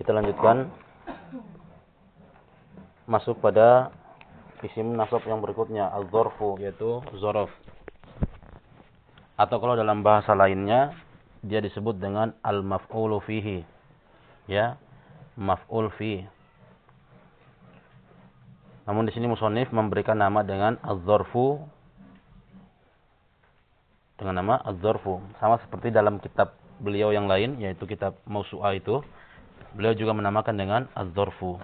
Kita lanjutkan masuk pada isim nasab yang berikutnya al-dzarfu yaitu zorof. Atau kalau dalam bahasa lainnya dia disebut dengan al-maf'ulu fihi. Ya, maf'ul fi. Namun di sini musonif memberikan nama dengan az-zarfu dengan nama az-zarfu. Sama seperti dalam kitab beliau yang lain yaitu kitab Mausu'ah itu beliau juga menamakan dengan az-zarfu.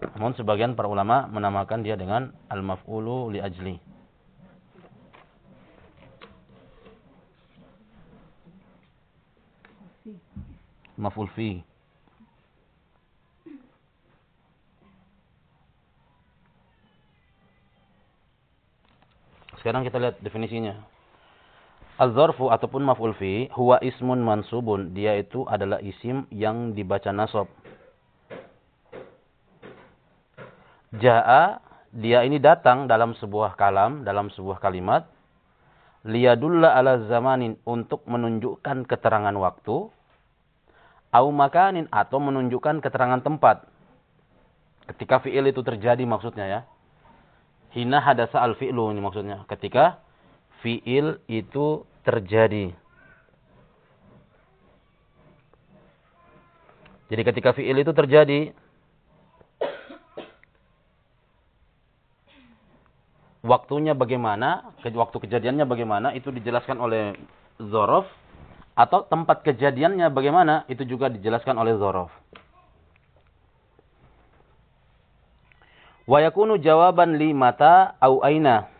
Namun sebagian para ulama menamakan dia dengan al-maf'ulu li ajli. Maf'ul fi. Sekarang kita lihat definisinya. Az-zarfu ataupun maf'ul fi huwa ismun mansubun. Dia itu adalah isim yang dibaca nasab. Ja'a dia ini datang dalam sebuah kalam, dalam sebuah kalimat liyadulla ala zamanin untuk menunjukkan keterangan waktu au makanin atau menunjukkan keterangan tempat. Ketika fi'il itu terjadi maksudnya ya. Hina hadasa al fi'lu ini maksudnya. Ketika fi'il itu terjadi. Jadi ketika fi'il itu terjadi, waktunya bagaimana, waktu kejadiannya bagaimana, itu dijelaskan oleh zorof, atau tempat kejadiannya bagaimana, itu juga dijelaskan oleh zorof. Wa yakunu jawaban li mata au aina.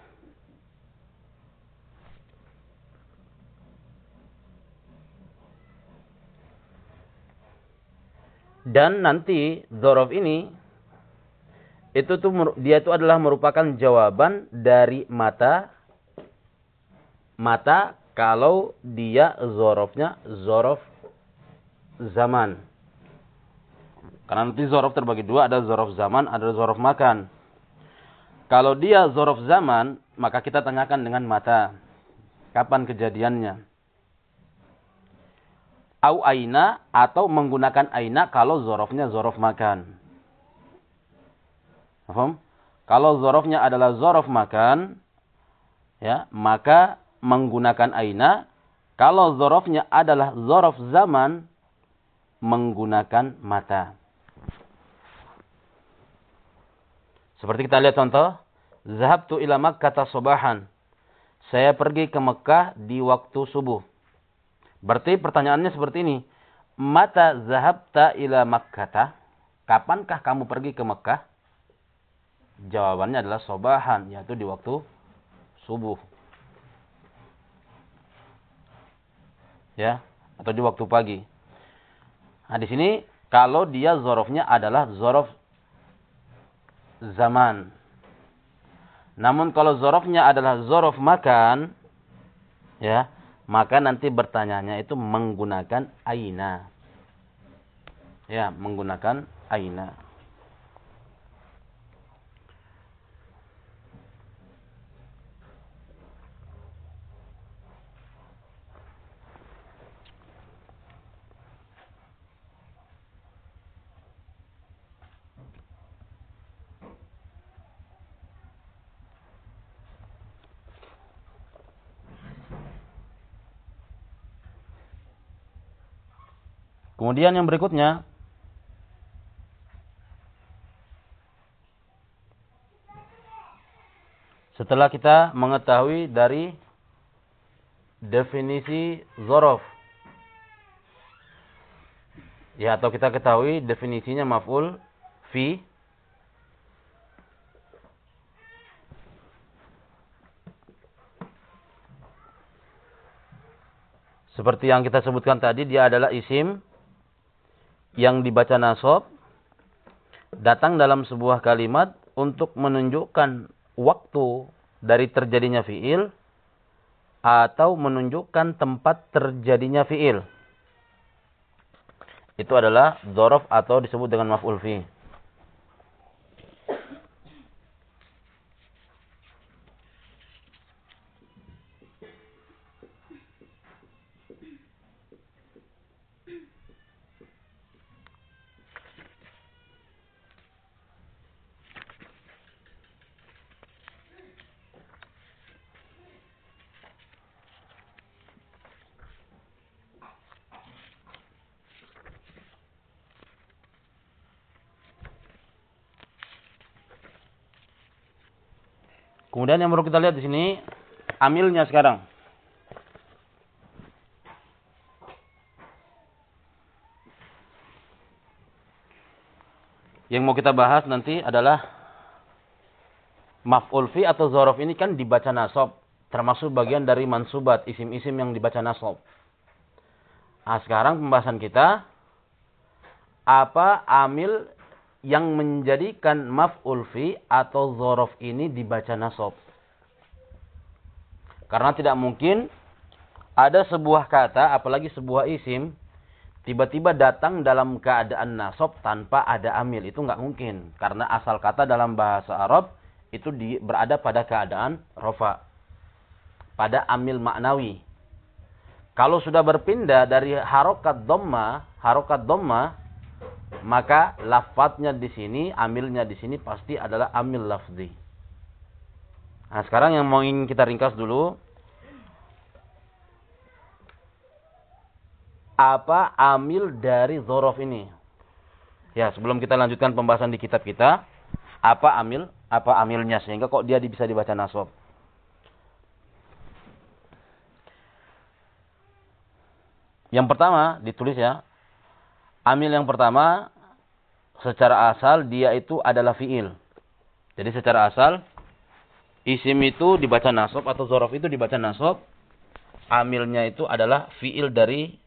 Dan nanti zorof ini itu tuh dia itu adalah merupakan jawaban dari mata mata kalau dia zorofnya zorof zaman. Karena nanti zorof terbagi dua, ada zorof zaman, ada zorof makan. Kalau dia zorof zaman, maka kita tanyakan dengan mata. Kapan kejadiannya? Au aina atau menggunakan aina kalau zorofnya zorof makan. Paham? Kalau zorofnya adalah zorof makan, ya maka menggunakan aina. Kalau zorofnya adalah zorof zaman, menggunakan mata. Seperti kita lihat contoh, Zahabtu ila Makkah sobahan. Saya pergi ke Mekah di waktu subuh. Berarti pertanyaannya seperti ini. Mata zahabta ila Makkah? Kapankah kamu pergi ke Mekah? Jawabannya adalah sobahan, yaitu di waktu subuh. Ya, atau di waktu pagi. Nah, di sini kalau dia zorofnya adalah zorof zaman. Namun kalau zorofnya adalah zorof makan, ya, maka nanti bertanyanya itu menggunakan aina. Ya, menggunakan aina. Kemudian yang berikutnya. Setelah kita mengetahui dari definisi zorof. Ya atau kita ketahui definisinya maf'ul fi. Seperti yang kita sebutkan tadi dia adalah isim yang dibaca nasab datang dalam sebuah kalimat untuk menunjukkan waktu dari terjadinya fiil atau menunjukkan tempat terjadinya fiil. Itu adalah dzaraf atau disebut dengan maf'ul fi. Kemudian yang perlu kita lihat di sini amilnya sekarang. Yang mau kita bahas nanti adalah maf'ul fi atau zorof ini kan dibaca nasab. Termasuk bagian dari mansubat, isim-isim yang dibaca nasab. Nah, sekarang pembahasan kita apa amil yang menjadikan maf'ul fi atau zorof ini dibaca nasab. Karena tidak mungkin ada sebuah kata, apalagi sebuah isim, tiba-tiba datang dalam keadaan nasab tanpa ada amil. Itu nggak mungkin. Karena asal kata dalam bahasa Arab itu di, berada pada keadaan rofa. Pada amil maknawi. Kalau sudah berpindah dari harokat doma, harokat doma, maka lafadznya di sini, amilnya di sini pasti adalah amil lafzi. Nah, sekarang yang mau ingin kita ringkas dulu, apa amil dari zorof ini. Ya, sebelum kita lanjutkan pembahasan di kitab kita, apa amil, apa amilnya sehingga kok dia bisa dibaca nasab. Yang pertama ditulis ya. Amil yang pertama secara asal dia itu adalah fiil. Jadi secara asal isim itu dibaca nasab atau zorof itu dibaca nasab. Amilnya itu adalah fiil dari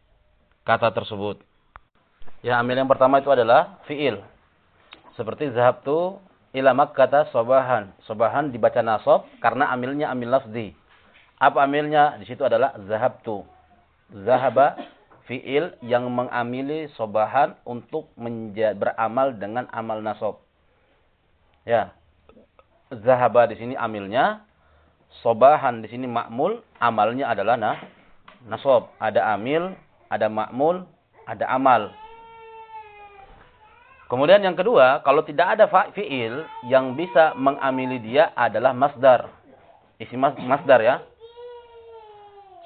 kata tersebut. Ya, amil yang pertama itu adalah fiil. Seperti zahabtu ila kata sobahan. Sobahan dibaca nasab karena amilnya amil lafzi. Apa amilnya? Di situ adalah zahabtu. Zahaba fiil yang mengamili sobahan untuk beramal dengan amal nasab. Ya. Zahaba di sini amilnya, sobahan di sini makmul, amalnya adalah nah, nasab. Ada amil, ada makmul, ada amal. Kemudian yang kedua, kalau tidak ada fi'il yang bisa mengamili dia adalah masdar. Isi mas masdar ya.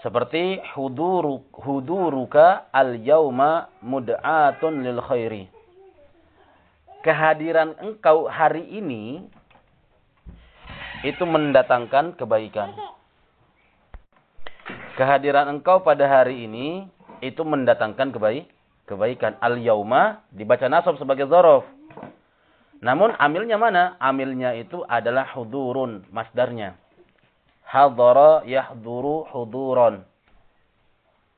Seperti huduru, huduruka al-yauma mud'atun lil khairi. Kehadiran engkau hari ini itu mendatangkan kebaikan. Kehadiran engkau pada hari ini itu mendatangkan kebaik kebaikan. Al-yauma dibaca nasab sebagai zorof. Namun amilnya mana? Amilnya itu adalah hudurun, masdarnya. Hadara yahduru huduron.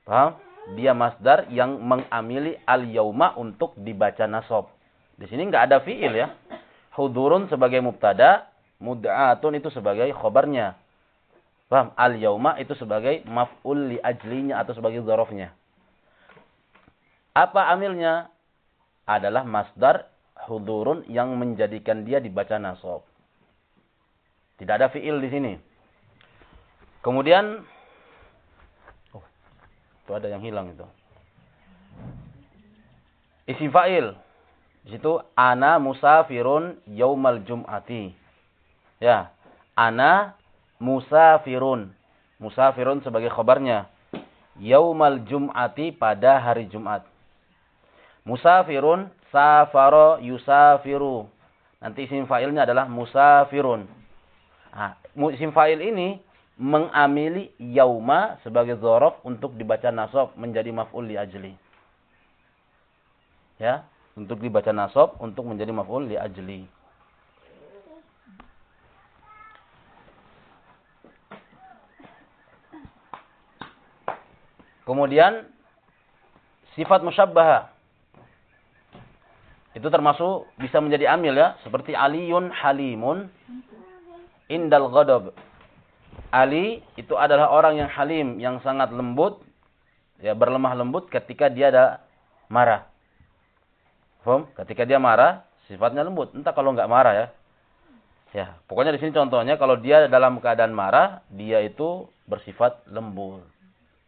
Paham? Dia masdar yang mengamili al-yauma untuk dibaca nasab. Di sini nggak ada fiil ya. Hudurun sebagai mubtada, mud'atun itu sebagai khobarnya. Paham? Al-yauma itu sebagai maf'ul li ajlinya atau sebagai zorofnya. Apa amilnya? Adalah masdar hudurun yang menjadikan dia dibaca nasab. Tidak ada fiil di sini. Kemudian oh, itu ada yang hilang itu. Isi fa'il. Di situ ana musafirun yaumal jum'ati. Ya, ana musafirun. Musafirun sebagai khabarnya. Yaumal jum'ati pada hari Jumat. Musafirun, safaro, yusafiru. Nanti isim fa'ilnya adalah musafirun. Nah, isim fa'il ini mengamili yauma sebagai zorof untuk dibaca nasab menjadi maf'ul li ajli. Ya, untuk dibaca nasab untuk menjadi maf'ul li ajli. Kemudian sifat musyabbah itu termasuk bisa menjadi amil ya, seperti aliyun halimun indal ghadab. Ali itu adalah orang yang halim, yang sangat lembut, ya berlemah lembut ketika dia ada marah. Faham? Ketika dia marah, sifatnya lembut. Entah kalau nggak marah ya. Ya, pokoknya di sini contohnya kalau dia dalam keadaan marah, dia itu bersifat lembut.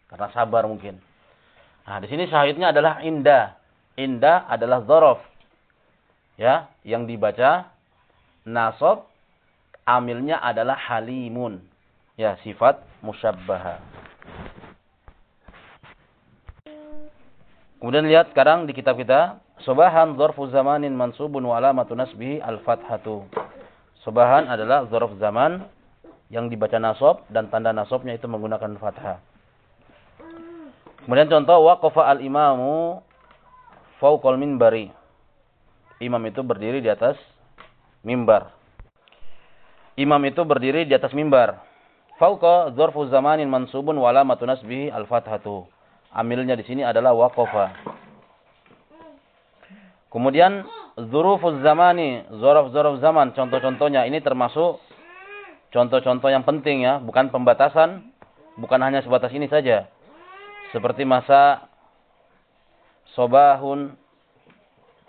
Karena sabar mungkin. Nah, di sini syahidnya adalah indah. Indah adalah zorof ya yang dibaca nasab amilnya adalah halimun ya sifat musyabbaha kemudian lihat sekarang di kitab kita subahan dzarfu zamanin mansubun wa alamatu nasbihi al-fathatu subahan adalah dzarf zaman yang dibaca nasab dan tanda nasabnya itu menggunakan fathah. Kemudian contoh waqafa al-imamu fawqal minbari. Imam itu berdiri di atas mimbar. Imam itu berdiri di atas mimbar. Fauqa dzarfu zamanin mansubun wa alamatu nasbihi al-fathatu. Amilnya di sini adalah waqafa. Kemudian dzurufuz zamani, zorof-zorof zaman, contoh-contohnya ini termasuk contoh-contoh yang penting ya, bukan pembatasan, bukan hanya sebatas ini saja. Seperti masa sobahun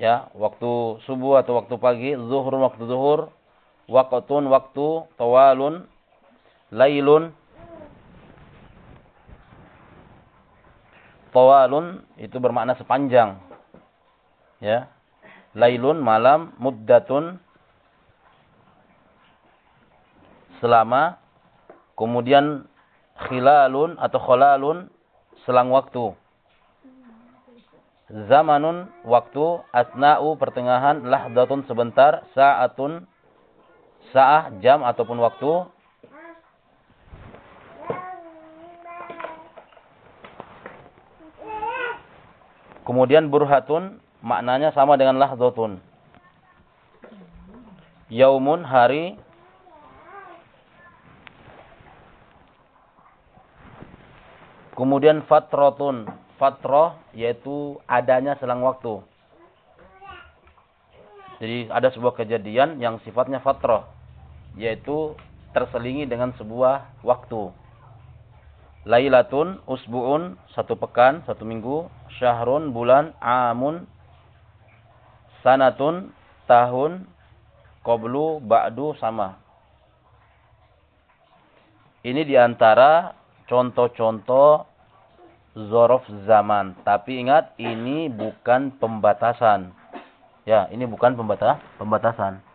ya, waktu subuh atau waktu pagi, zuhur waktu zuhur, waqtun waktu, tawalun, lailun. Tawalun itu bermakna sepanjang. Ya. Lailun malam, muddatun. Selama. Kemudian khilalun atau kholalun selang waktu. Zamanun waktu. Asna'u pertengahan. Lahdatun sebentar. Sa'atun sa'ah jam ataupun waktu kemudian burhatun maknanya sama dengan lahdatun yaumun hari Kemudian fatrotun. Fatroh yaitu adanya selang waktu. Jadi ada sebuah kejadian yang sifatnya fatroh. Yaitu terselingi dengan sebuah waktu. Lailatun, usbu'un, satu pekan, satu minggu. Syahrun, bulan, amun. Sanatun, tahun. Qoblu, ba'du, sama. Ini di antara contoh-contoh zorof zaman. Tapi ingat, ini bukan pembatasan. Ya, ini bukan pembata pembatasan.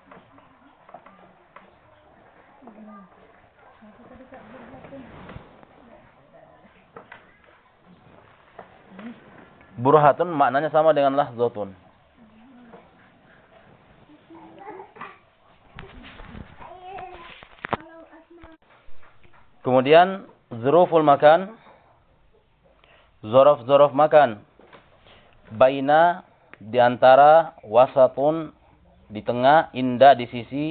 Burhatun maknanya sama dengan lahzatun. Kemudian zuruful makan zorof-zorof makan. Baina di antara wasatun di tengah, indah di sisi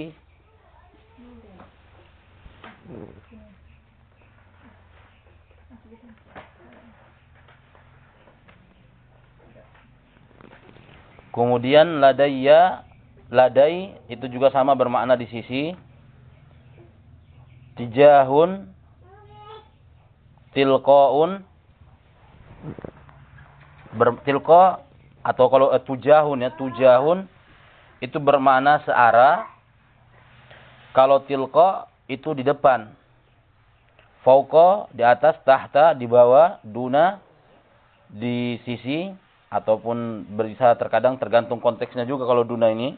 Kemudian ladayya, ladai itu juga sama bermakna di sisi. Tijahun, tilqaun, bertilqa atau kalau uh, tujahun ya tujahun itu bermakna searah. Kalau tilqa itu di depan. Fauqa di atas tahta di bawah duna di sisi ataupun bisa terkadang tergantung konteksnya juga kalau duna ini.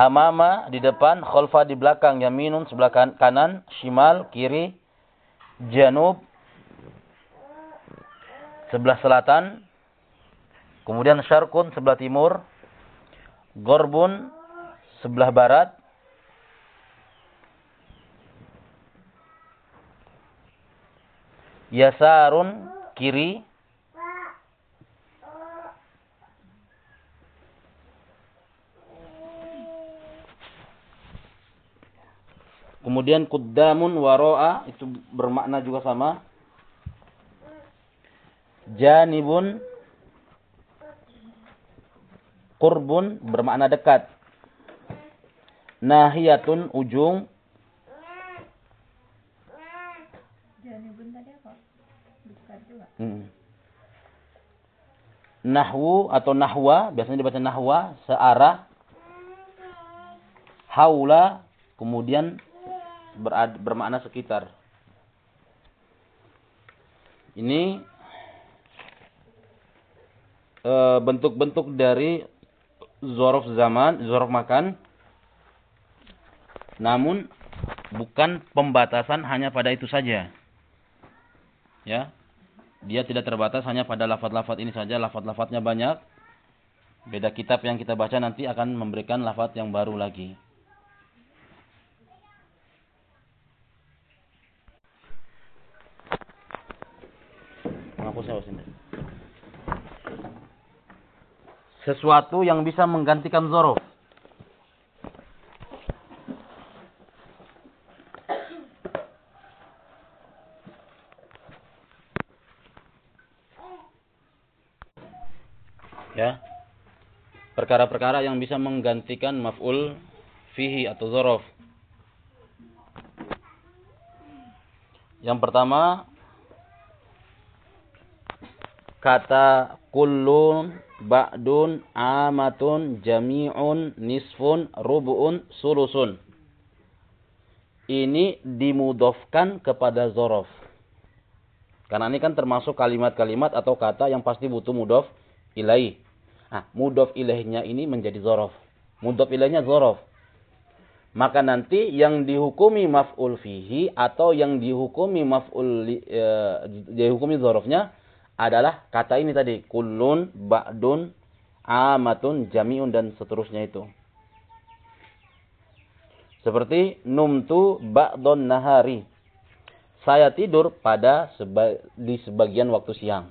Amama di depan, khalfa di belakang, yaminun sebelah kan, kanan, shimal kiri, janub sebelah selatan, kemudian syarkun sebelah timur, gorbun sebelah barat, yasarun kiri, Kemudian kuddamun waro'a itu bermakna juga sama. Janibun kurbun bermakna dekat. Nahiyatun ujung. Janibun tadi apa? Dekat juga. Hmm. Nahwu atau nahwa, biasanya dibaca nahwa, searah. Haula, kemudian berad, bermakna sekitar. Ini e, bentuk-bentuk dari zorof zaman, zorof makan. Namun bukan pembatasan hanya pada itu saja. Ya. dia tidak terbatas hanya pada lafaz-lafaz ini saja, lafaz-lafaznya banyak. Beda kitab yang kita baca nanti akan memberikan lafaz yang baru lagi. Sesuatu yang bisa menggantikan zorof. Ya. Perkara-perkara yang bisa menggantikan maf'ul fihi atau zorof. Yang pertama kata kullun, ba'dun, amatun, jami'un, nisfun, rubu'un, sulusun. Ini dimudofkan kepada zorof. Karena ini kan termasuk kalimat-kalimat atau kata yang pasti butuh mudof ilaih. Nah, mudof ilaihnya ini menjadi zorof. Mudof ilaihnya zorof. Maka nanti yang dihukumi maf'ul fihi atau yang dihukumi maf'ul e, dihukumi zorofnya adalah kata ini tadi. Kullun, ba'dun, amatun, jami'un dan seterusnya itu. Seperti numtu ba'dun nahari. Saya tidur pada seba di sebagian waktu siang.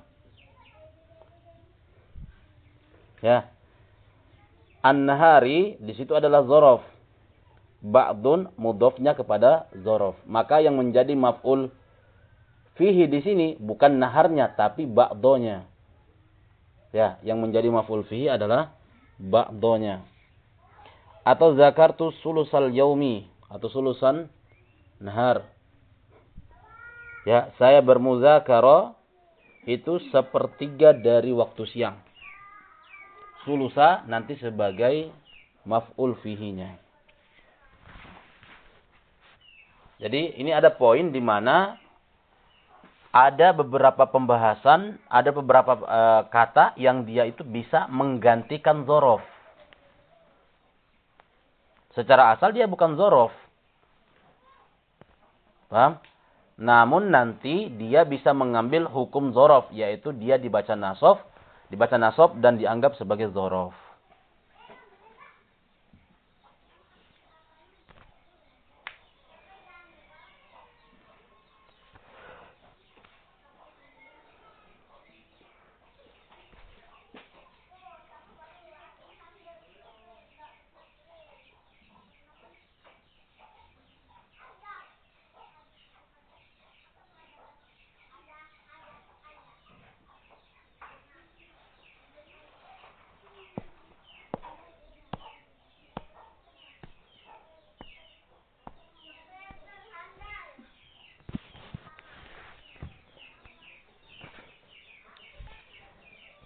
Ya. An-nahari di situ adalah zorof. Ba'dun mudofnya kepada zorof. Maka yang menjadi maf'ul fihi di sini bukan naharnya tapi ba'donya. Ya, yang menjadi maf'ul fihi adalah ba'donya. Atau zakartu sulusal yaumi atau sulusan nahar. Ya, saya bermuzakara itu sepertiga dari waktu siang sulusa nanti sebagai maf'ul fihinya. Jadi ini ada poin di mana ada beberapa pembahasan, ada beberapa uh, kata yang dia itu bisa menggantikan zorof. Secara asal dia bukan zorof. Paham? Namun nanti dia bisa mengambil hukum zorof, yaitu dia dibaca nasof dibaca nasab dan dianggap sebagai zorof.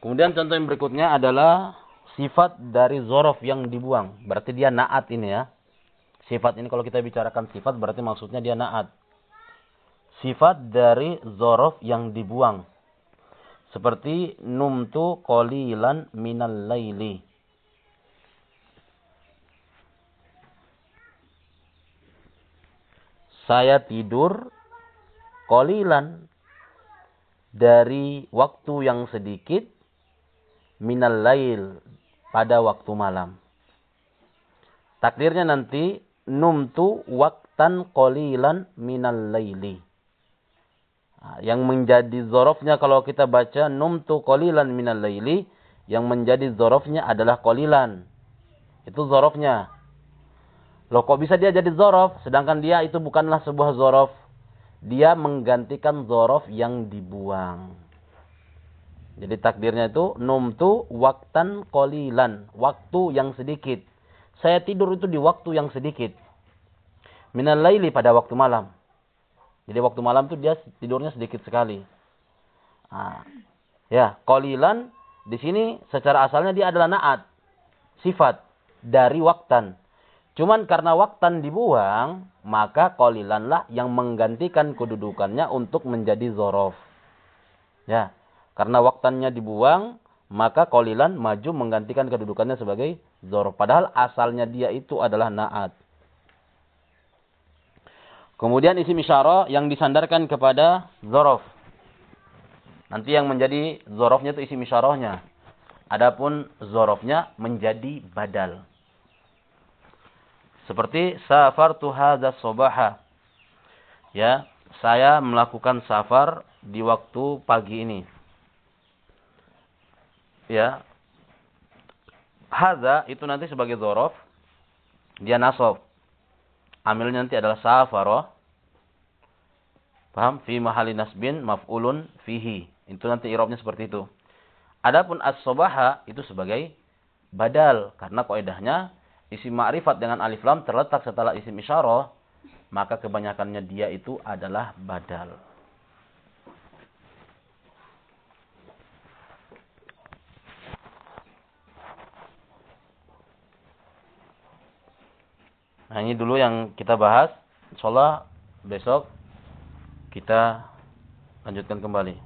Kemudian contoh yang berikutnya adalah sifat dari zorof yang dibuang. Berarti dia naat ini ya. Sifat ini kalau kita bicarakan sifat berarti maksudnya dia naat. Sifat dari zorof yang dibuang. Seperti numtu qalilan minal laili. Saya tidur qalilan dari waktu yang sedikit minal lail pada waktu malam. Takdirnya nanti numtu waktan qalilan minal laili. Yang menjadi zorofnya kalau kita baca numtu qalilan minal laili, yang menjadi zorofnya adalah qalilan. Itu zorofnya. Loh kok bisa dia jadi zorof, sedangkan dia itu bukanlah sebuah zorof. Dia menggantikan zorof yang dibuang. Jadi takdirnya itu numtu waktan kolilan, waktu yang sedikit. Saya tidur itu di waktu yang sedikit. Minal laili pada waktu malam. Jadi waktu malam itu dia tidurnya sedikit sekali. Nah, ya, kolilan di sini secara asalnya dia adalah naat, sifat dari waktan. Cuman karena waktan dibuang, maka kolilanlah yang menggantikan kedudukannya untuk menjadi zorof. Ya, karena waktannya dibuang, maka kolilan maju menggantikan kedudukannya sebagai zorof. Padahal asalnya dia itu adalah naat. Kemudian isi isyara yang disandarkan kepada zorof. Nanti yang menjadi zorofnya itu isim isyarahnya. Adapun zorofnya menjadi badal. Seperti safartu hadza sobaha. Ya, saya melakukan safar di waktu pagi ini. Ya. Hadza itu nanti sebagai zorof. Dia nasob. Amilnya nanti adalah safaroh. Paham? Fi mahali nasbin maf'ulun fihi. Itu nanti irobnya seperti itu. Adapun as-sobaha itu sebagai badal. Karena koedahnya isim ma'rifat dengan alif lam terletak setelah isim isyarah. Maka kebanyakannya dia itu adalah badal. Nah ini dulu yang kita bahas. Insyaallah besok kita lanjutkan kembali.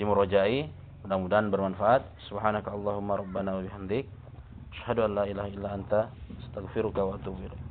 Di Murojai. Mudah-mudahan bermanfaat. Subhanaka Allahumma rabbana wa bihamdik. Asyhadu an la ilaha illa anta astaghfiruka wa atubu.